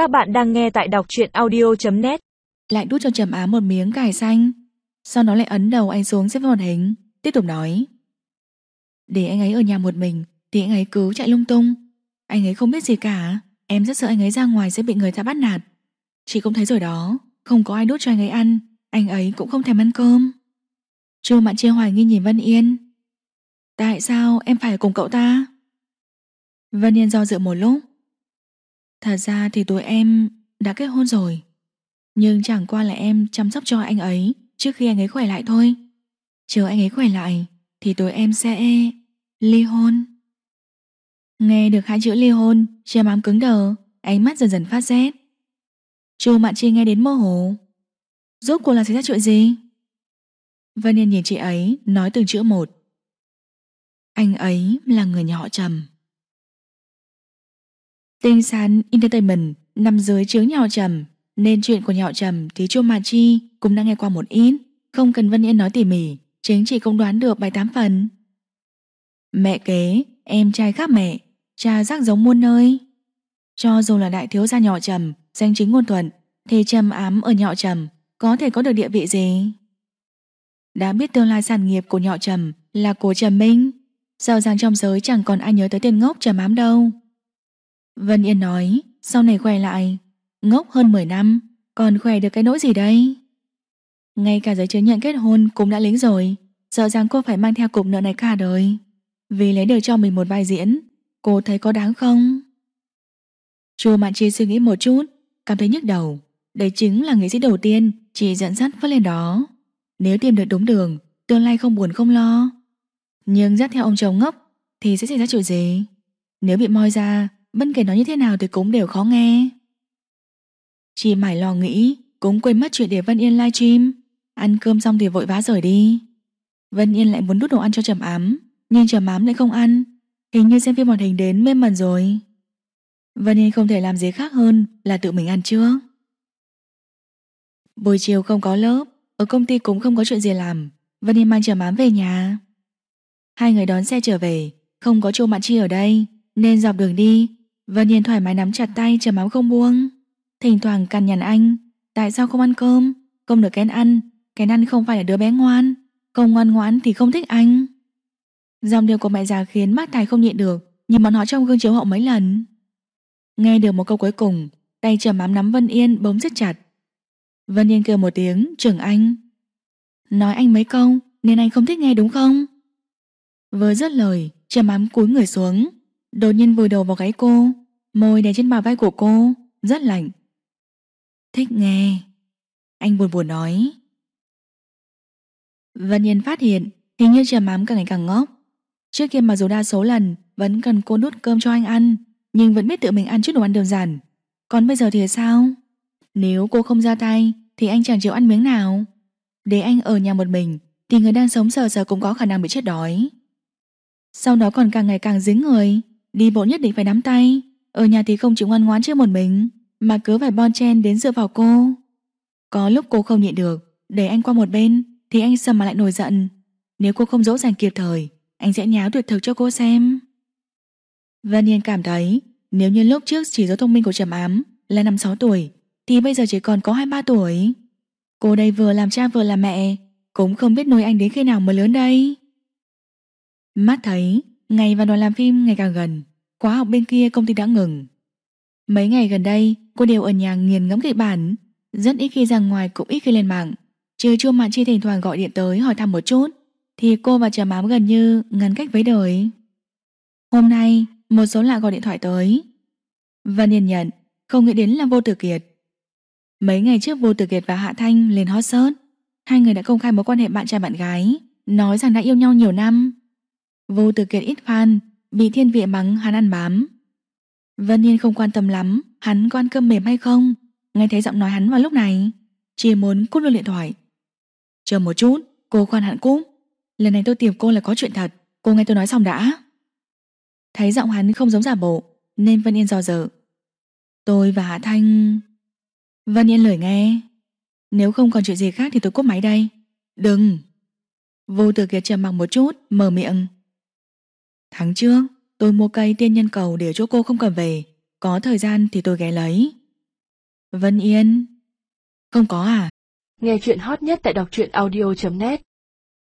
Các bạn đang nghe tại đọc truyện audio.net Lại đút cho Trầm Á một miếng cải xanh. Sau đó lại ấn đầu anh xuống xếp vào màn hình. Tiếp tục nói. Để anh ấy ở nhà một mình, Thì anh ấy cứ chạy lung tung. Anh ấy không biết gì cả. Em rất sợ anh ấy ra ngoài sẽ bị người ta bắt nạt. Chị cũng thấy rồi đó. Không có ai đút cho anh ấy ăn. Anh ấy cũng không thèm ăn cơm. Chu Mạn Chia hoài nghi nhìn Vân Yên. Tại sao em phải cùng cậu ta? Vân Yên do dự một lúc. Thật ra thì tụi em đã kết hôn rồi, Nhưng chẳng qua là em chăm sóc cho anh ấy Trước khi anh ấy khỏe lại thôi. Chờ anh ấy khỏe lại Thì tụi em sẽ ly hôn. Nghe được hai chữ ly hôn Chia mám cứng đờ, Ánh mắt dần dần phát rét. Chu Mạn Chi nghe đến mơ hồ. Rốt cuộc là xảy ra chuyện gì? Vân Yên nhìn chị ấy, Nói từng chữ một. Anh ấy là người nhà họ Trầm. Tinh Sán Entertainment, nằm dưới chướng nhà họ Trầm. Nên chuyện của nhà họ Trầm thì Chu mà Chi cũng đã nghe qua một ít. Không cần Vân Yên nói tỉ mỉ, Chính chị cũng đoán được bài tám phần. Mẹ kế, Em trai khác mẹ, Cha rắc giống muôn nơi. Cho dù là đại thiếu gia nhỏ trầm, Danh chính ngôn thuận, Thì trầm ám ở nhỏ trầm Có thể có được địa vị gì? Đã biết tương lai sản nghiệp của nhỏ trầm Là của trầm minh sợ rằng trong giới chẳng còn ai nhớ tới tên ngốc trầm ám đâu? Vân Yên nói, Sau này khỏe lại, Ngốc hơn 10 năm, Còn khỏe được cái nỗi gì đây? Ngay cả giấy chứng nhận kết hôn cũng đã lính rồi, Sợ rằng cô phải mang theo cục nợ này cả đời. Vì lấy được cho mình một vai diễn, Cô thấy có đáng không? Chu Mạn Chi suy nghĩ một chút, Cảm thấy nhức đầu. Đấy chính là nghệ sĩ đầu tiên Chị dẫn dắt vất lên đó. Nếu tìm được đúng đường, Tương lai không buồn không lo. Nhưng dắt theo ông chồng ngốc Thì sẽ xảy ra chuyện gì? Nếu bị moi ra Bất kể nói như thế nào thì cũng đều khó nghe. Chị mải lo nghĩ, Cũng quên mất chuyện để Vân Yên livestream Ăn cơm xong thì vội vã rời đi. Vân Yên lại muốn đút đồ ăn cho Trầm Ám, Nhưng Trầm Ám lại không ăn. Hình như xem phim hoạt hình đến mê mẩn rồi. Vân Yên không thể làm gì khác hơn Là tự mình ăn trước. Buổi chiều không có lớp, Ở công ty cũng không có chuyện gì làm. Vân Yên mang Trầm Ám về nhà. Hai người đón xe trở về, Không có Chu Mạn Chi ở đây, Nên dọc đường đi Vân Yên thoải mái nắm chặt tay, chờ máu không buông. Thỉnh thoảng cằn nhằn anh, Tại sao không ăn cơm? Không được kén ăn Kén ăn không phải là đứa bé ngoan, Không ngoan ngoãn thì không thích anh. Dòng điều của mẹ già khiến bác Tài không nhịn được, Nhìn bọn họ trong gương chiếu hậu mấy lần. Nghe được một câu cuối cùng, Tay trầm mắm nắm Vân Yên bấm rất chặt. Vân Yên kêu một tiếng, trưởng anh, Nói anh mấy câu, Nên anh không thích nghe đúng không? Vừa dứt lời Trầm mắm cúi người xuống. Đột nhiên vùi đầu vào gáy cô, Môi đè trên bả vai của cô, Rất lạnh. Thích nghe. Anh buồn buồn nói. Vân Yên phát hiện, Hình như trầm mám càng ngày càng ngốc. Trước kia mà dù đa số lần Vẫn cần cô đút cơm cho anh ăn, Nhưng vẫn biết tự mình ăn chút đồ ăn đơn giản. Còn bây giờ thì sao? Nếu cô không ra tay, Thì anh chẳng chịu ăn miếng nào. Để anh ở nhà một mình, Thì người đang sống sờ sờ cũng có khả năng bị chết đói. Sau đó còn càng ngày càng dính người. Đi bộ nhất định phải nắm tay Ở nhà thì không chịu ngoan ngoãn chơi một mình, Mà cứ phải bon chen đến dựa vào cô Có lúc cô không nhịn được, Để anh qua một bên, Thì anh sầm mà lại nổi giận Nếu cô không dỗ dàng kịp thời, anh sẽ nháo tuyệt thực cho cô xem. Vân Yên cảm thấy, nếu như lúc trước chỉ số thông minh của Trầm Ám là 5-6 tuổi, thì bây giờ chỉ còn có 2-3 tuổi. Cô đây vừa làm cha vừa làm mẹ, cũng không biết nuôi anh đến khi nào mới lớn đây. Mắt thấy ngày và đoàn làm phim ngày càng gần khóa học bên kia công ty đã ngừng. Mấy ngày gần đây cô đều ở nhà nghiền ngẫm kịch bản rất ít khi ra ngoài cũng ít khi lên mạng trừ chua mạn chi thỉnh thoảng gọi điện tới hỏi thăm một chút thì cô và trà mám gần như ngăn cách với đời. Hôm nay, một số lạ gọi điện thoại tới. và Yên nhận, không nghĩ đến là Vô Tử Kiệt. Mấy ngày trước Vô Tử Kiệt và Hạ Thanh lên hot search, hai người đã công khai mối quan hệ bạn trai bạn gái, nói rằng đã yêu nhau nhiều năm. Vô Tử Kiệt ít fan, bị thiên vị mắng hắn ăn bám. Vân Yên không quan tâm lắm, hắn có ăn cơm mềm hay không, nghe thấy giọng nói hắn vào lúc này, chỉ muốn cút luôn điện thoại. Chờ một chút, cô khoan hẳn cúp. Lần này tôi tìm cô là có chuyện thật Cô nghe tôi nói xong đã. Thấy giọng hắn không giống giả bộ Nên Vân Yên dò dự Tôi và Hạ Thanh. Vân Yên lời nghe. Nếu không còn chuyện gì khác thì tôi cúp máy đây. Đừng. Vô tử kiệt trầm mặc một chút Mở miệng. Tháng trước, tôi mua cây tiên nhân cầu Để chỗ cô không cầm về. Có thời gian thì tôi ghé lấy. Vân Yên. Không có à? Nghe chuyện hot nhất tại đọc truyện audio.net